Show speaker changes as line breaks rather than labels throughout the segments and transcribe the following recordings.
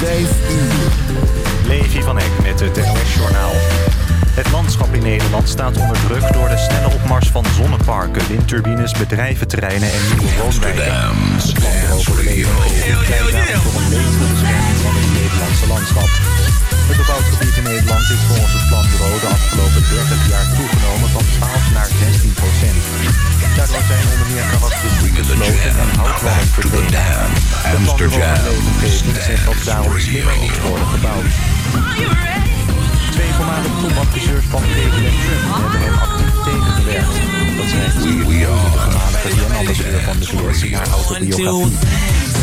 5 uur.
Levi van Eck met het NOS-journaal. Het landschap in Nederland staat onder druk door de snelle opmars van zonneparken, windturbines, bedrijventerreinen en nieuwe woonwijken. Het betere bescherming van het Nederlandse landschap. Het bebouwd gebied in Nederland is volgens het planbureau de afgelopen 30 jaar toegenomen van 12 naar 16 procent. Daardoor zijn onder meer karakteristieke sloten en houtwallen verdwenen. Het planbureau van Leefomgeving zegt dat daarom slimmer moet worden gebouwd. Twee voormalige topadviseurs van president Trump hebben hem actief tegengewerkt. Dat schrijft de voormalige VN-ambassadeur van de VS in haar autobiografie.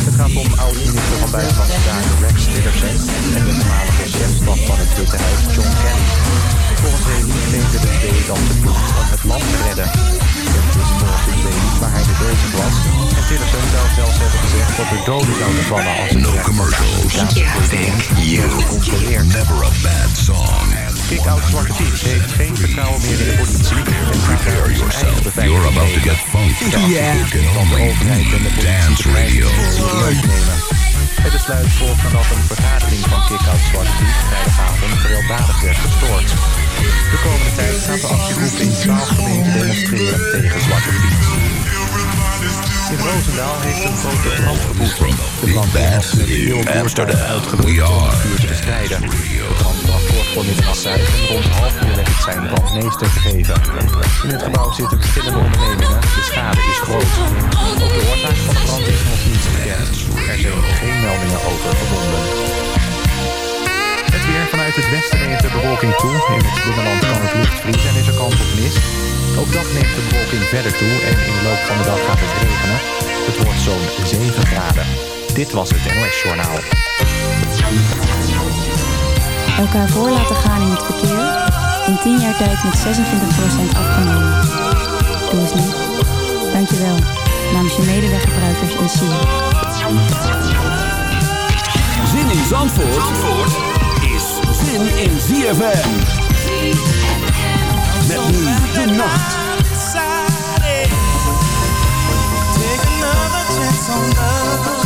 Het gaat om oud-minister van Buitenlandse Zaken Rex Tillerson en de voormalige chefstaf van het Witte Huis John Kerry. Volgens Haley claimde de twee dan te doen om het land te redden.
No commercials.
gecontroleerd.
Never a bad song.
Kick-out Zwarte Piet heeft geen vertrouwen meer in de politie
Prepare yourself. You're about to get funked.
Yeah.
Dance radio.
Het besluit volgt nadat een vergadering van Kick-out Zwarte vrijdagavond gewelddadig werd gestoord. De komende tijd gaat de actiegroep in 12 gemeenten demonstreren tegen Zwarte Piet. In Roosendaal heeft een grote brand gewoed. De brand was veel voertuigen
Amsterdam. We
om het vuur te bestrijden. De brand kort voor middernacht uit en rond half uur werd het zijn brandmeester gegeven. In het gebouw zitten verschillende ondernemingen. De schade is groot. Ook de oorzaak van de brand is nog niet bekend. Er zijn geen meldingen over gewonden. Weer vanuit het westen neemt de bewolking toe. In het binnenland kan het licht vriezen en is er kans op mist. Overdag neemt de bewolking verder toe en in de loop van de dag gaat het regenen. Het wordt zo'n 7 graden. Dit was het NOS Journaal.
Elkaar voor laten gaan in het verkeer. In 10 jaar tijd met 26% afgenomen. Doe eens lief. Dankjewel. Namens je medeweggebruikers en Sier.
Zin in Zandvoort, Zandvoort zin in ZFM. Met nu de nacht.
Take another chance on love.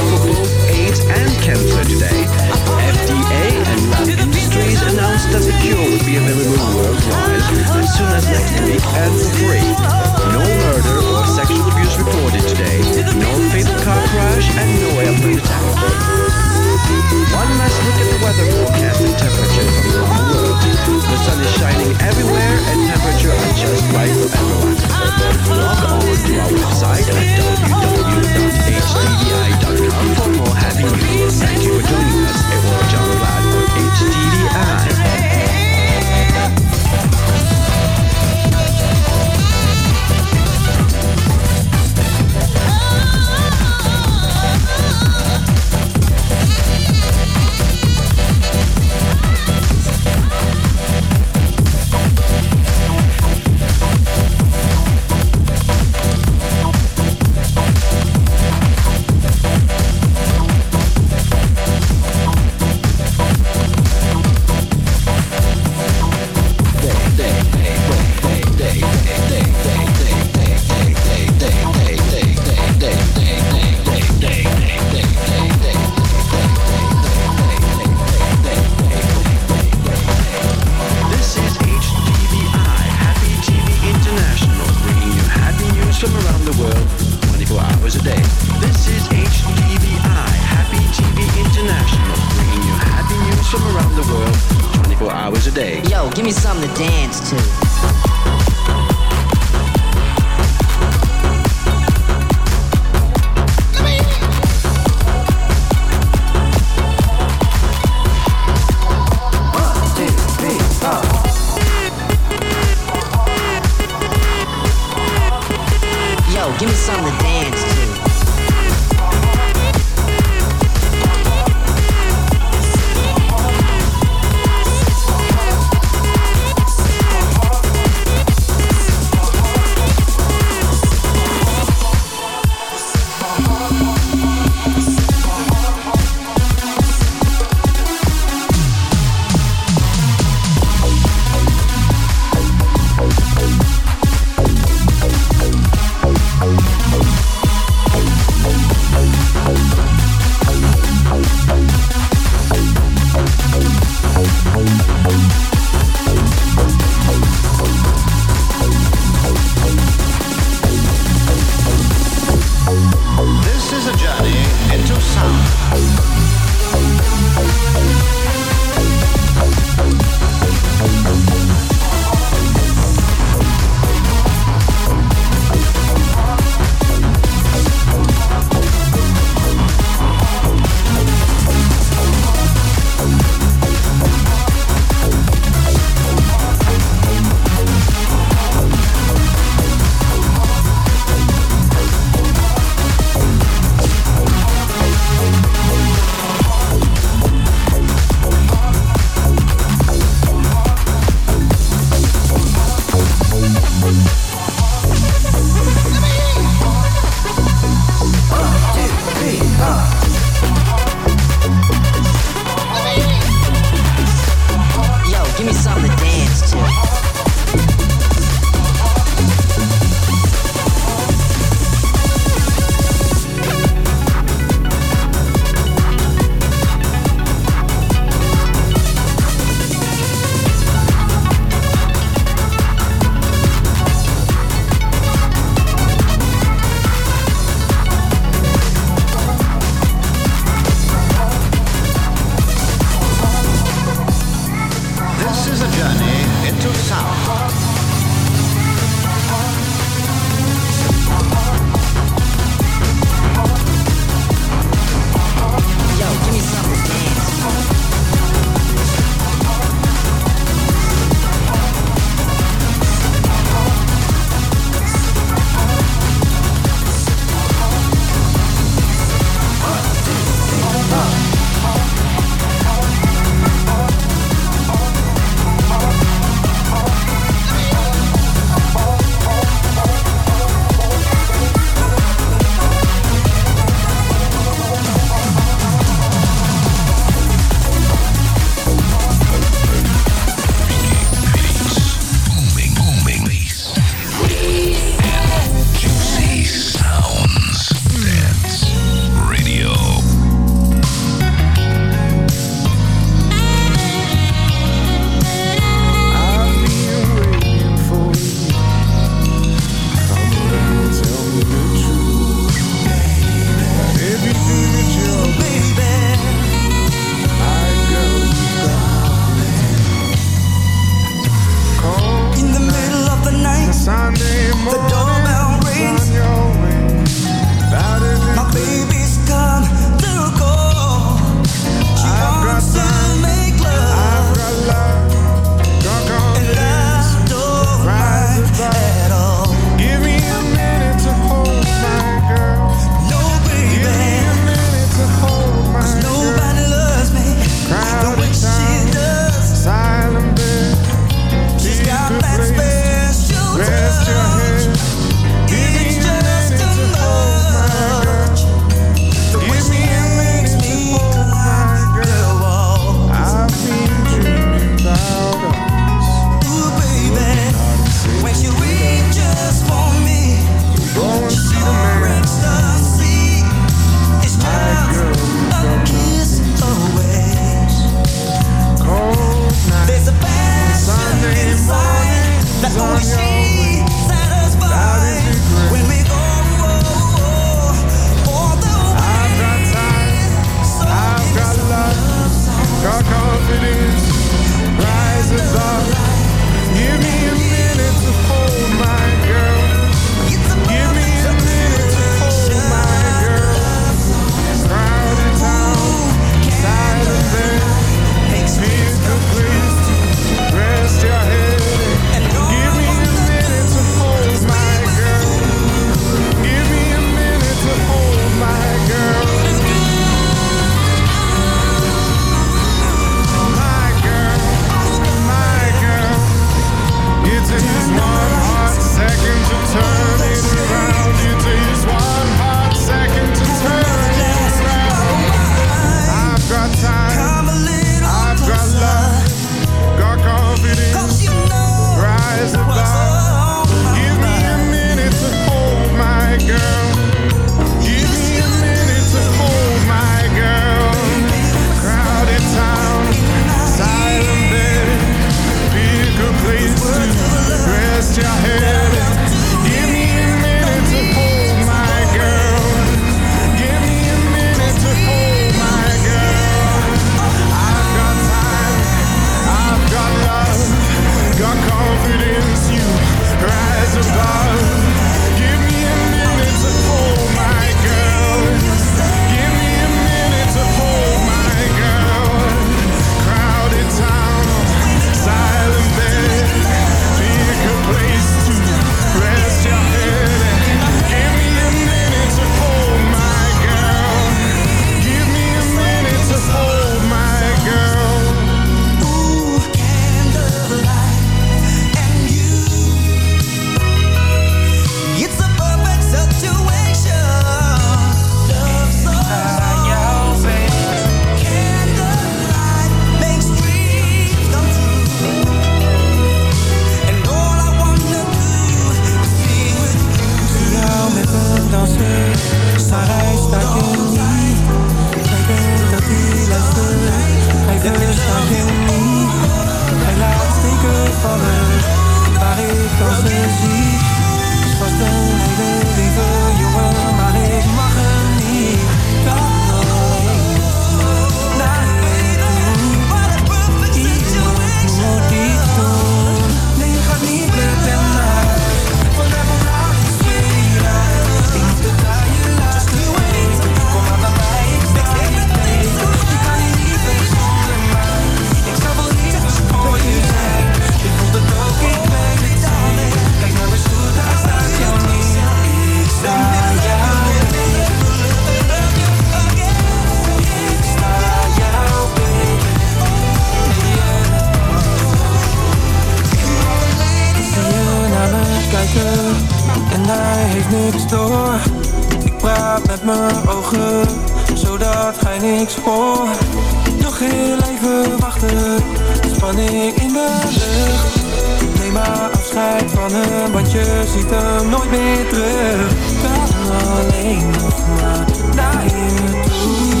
hem nooit meer terug. Kan alleen nog maar naar je toe.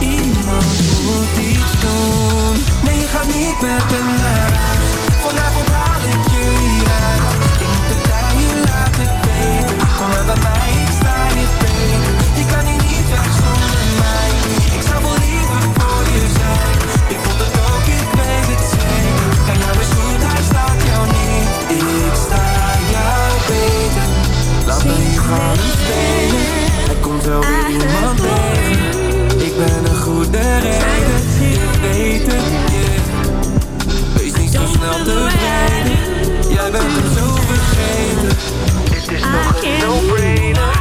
Iemand moet iets doen. Nee, je gaat niet met hem naar Vanavond zo wil iemand tegen Ik ben een goede rijder, je weet het, yeah. Wees niet zo snel te rijden, jij bent het zo vergeten. Het is nog een no-brainer.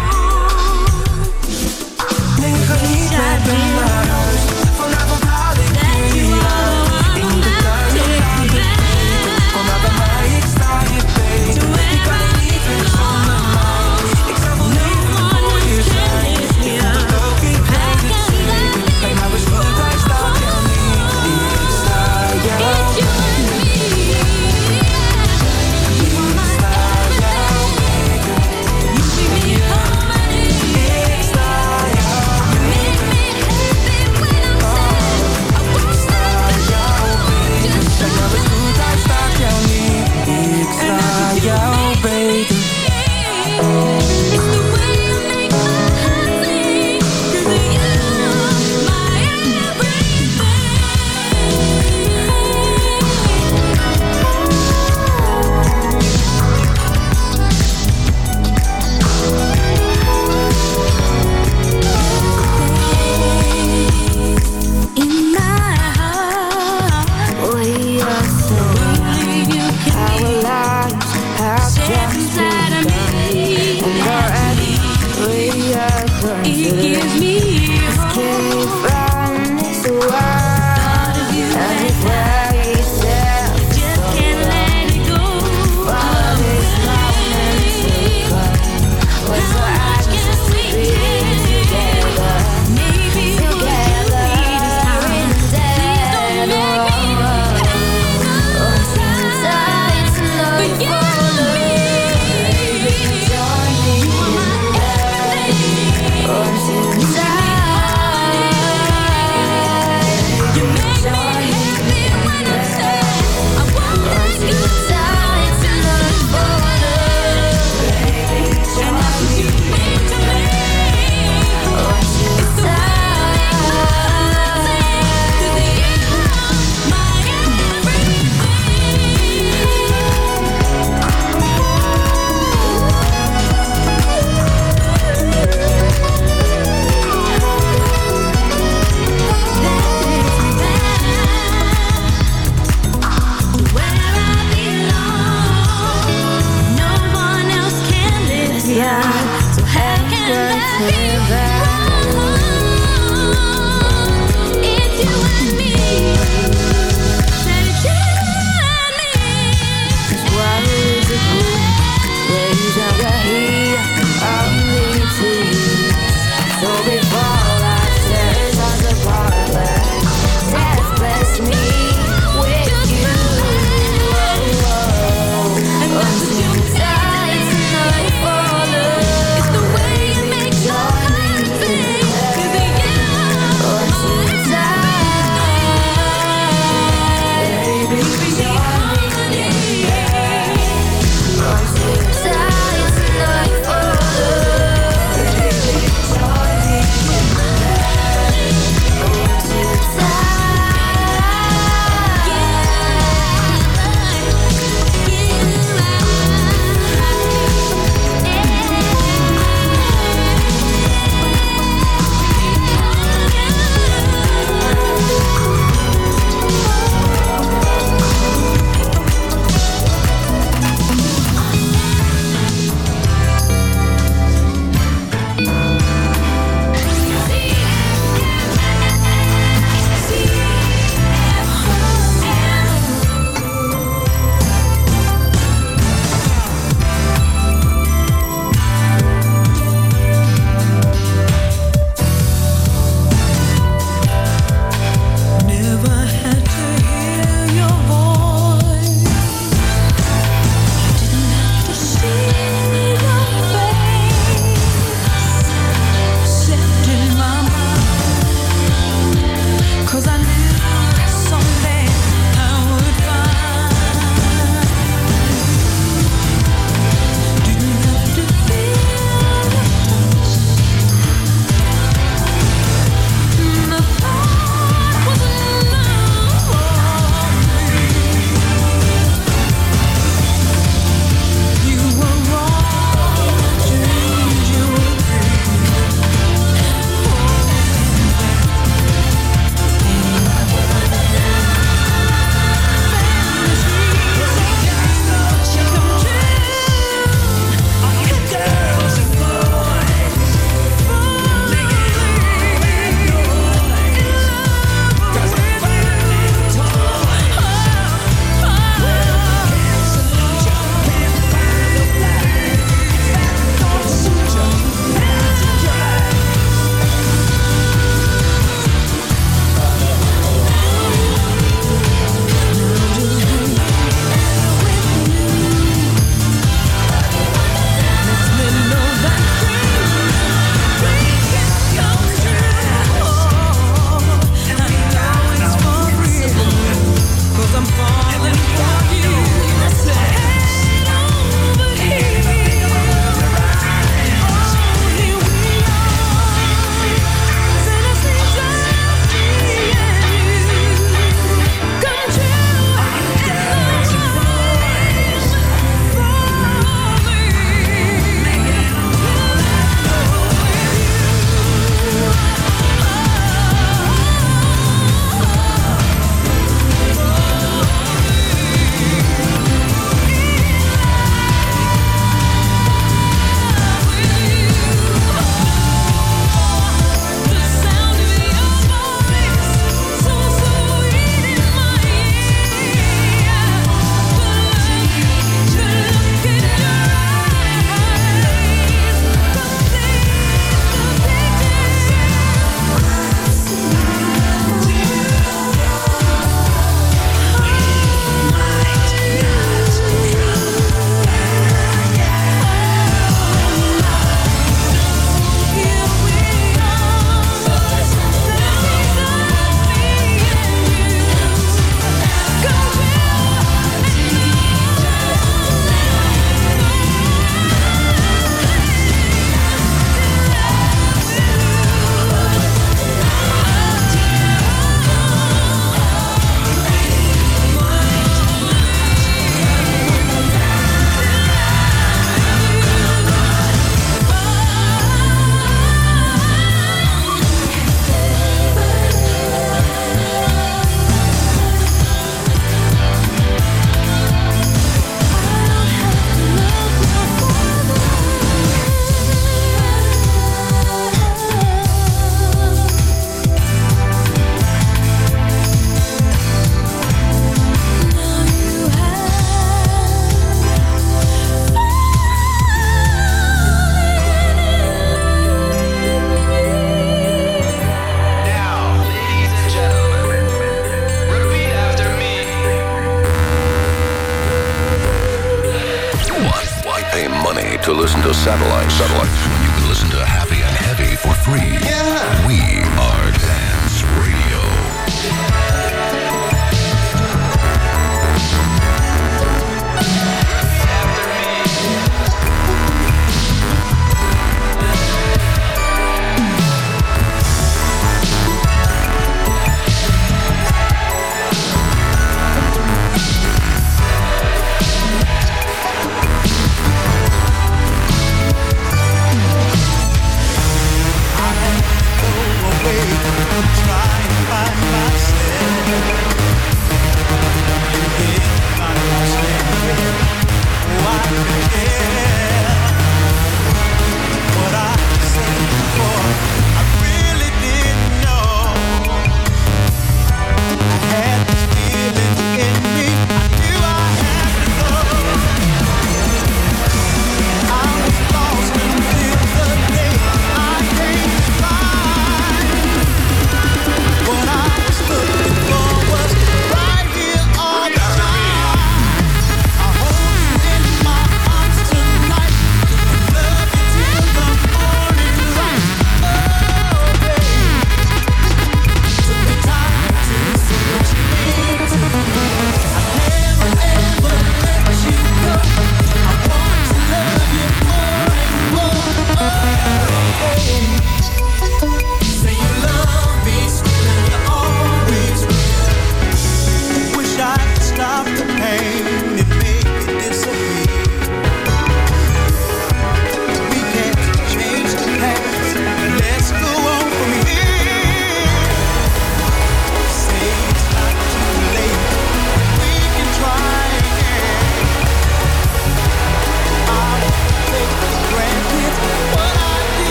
Nee, ga niet met me naar huis.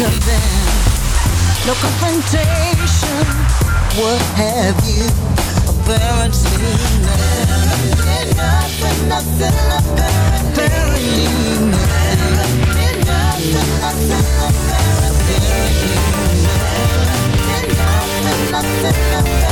of them. No confrontation, what have you? Apparently nothing, nothing, nothing, apparently nothing, nothing, nothing, nothing, nothing,
nothing,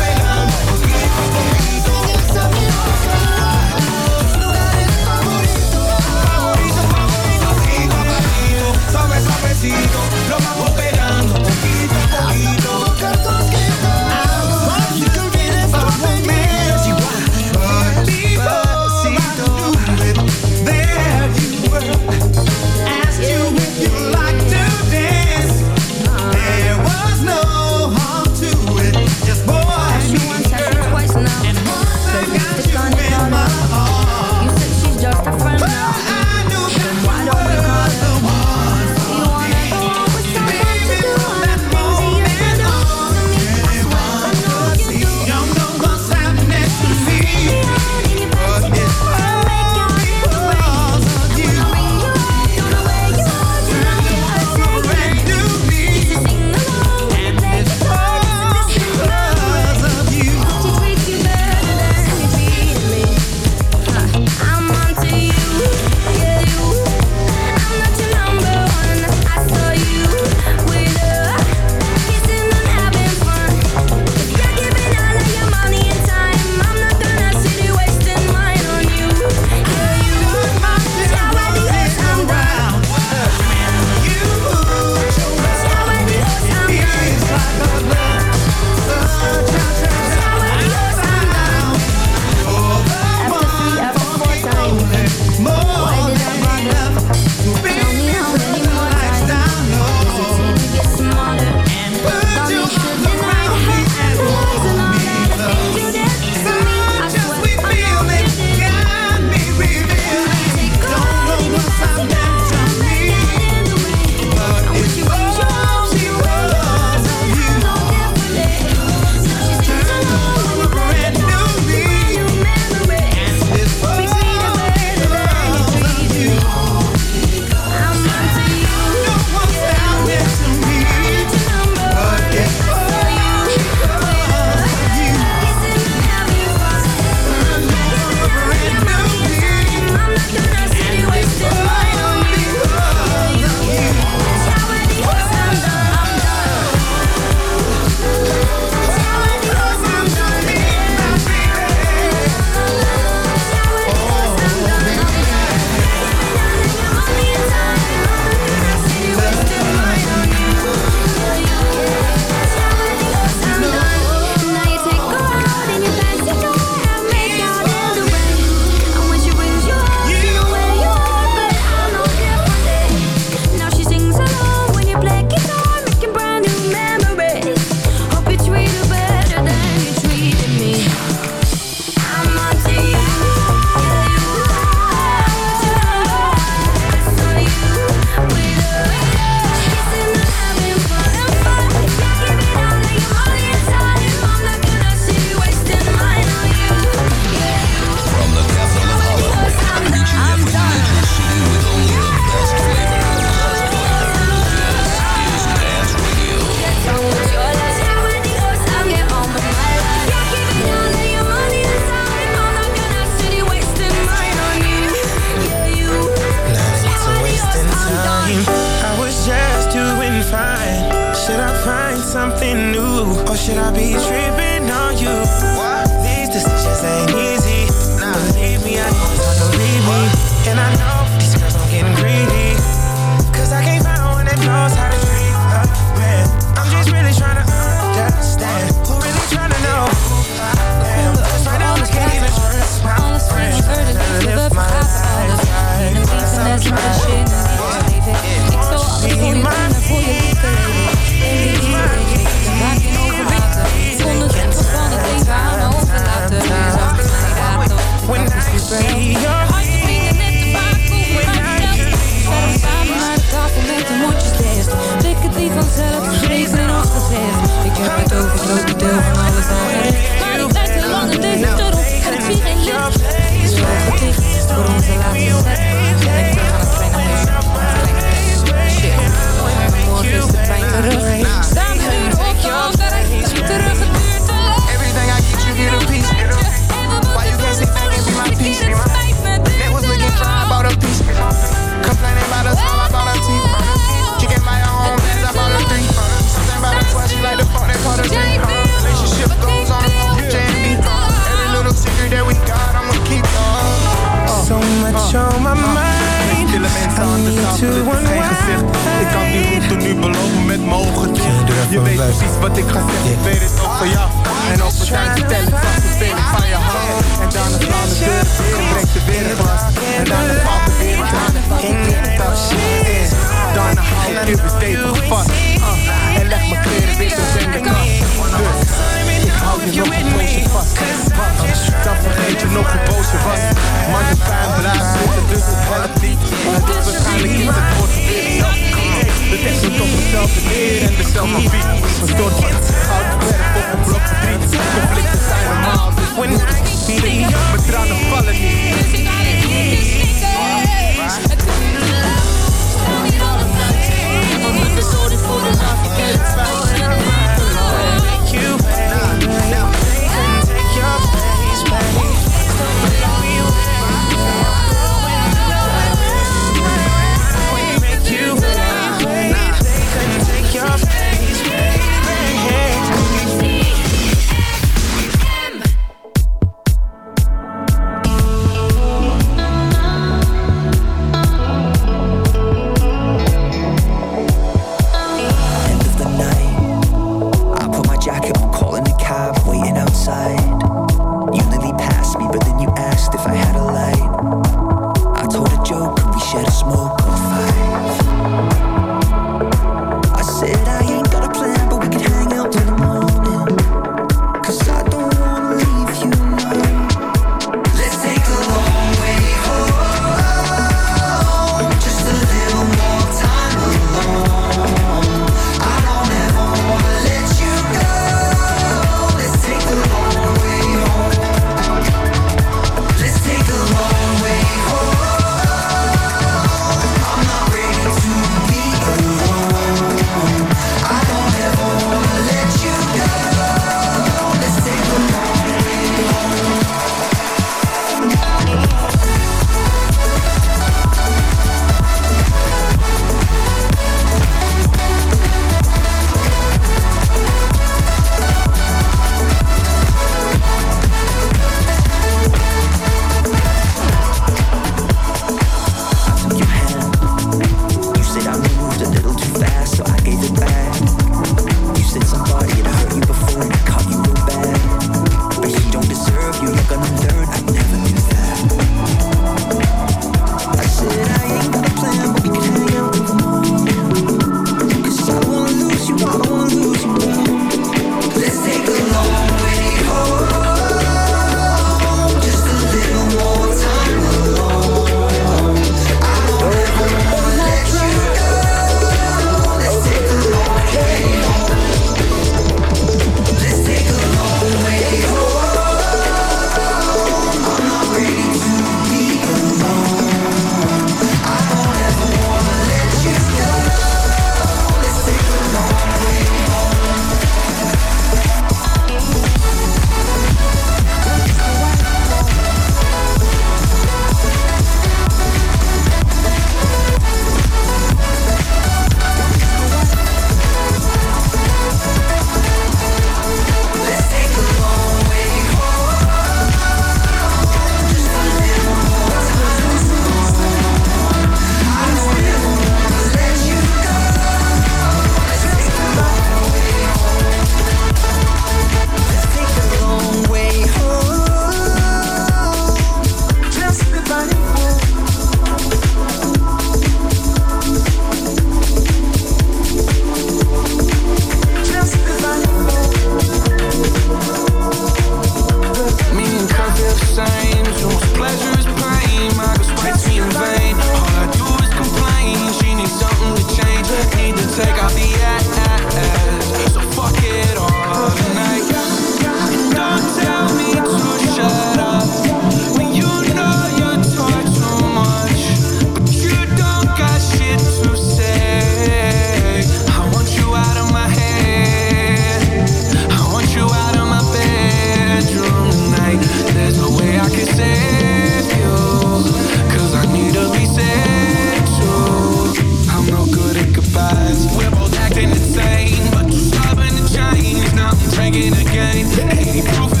drinking again. Ain't
proof